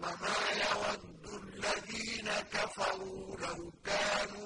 وَمَا يَوَدُّ الَّذِينَ كَفَرُوا لَوْ كَانُوا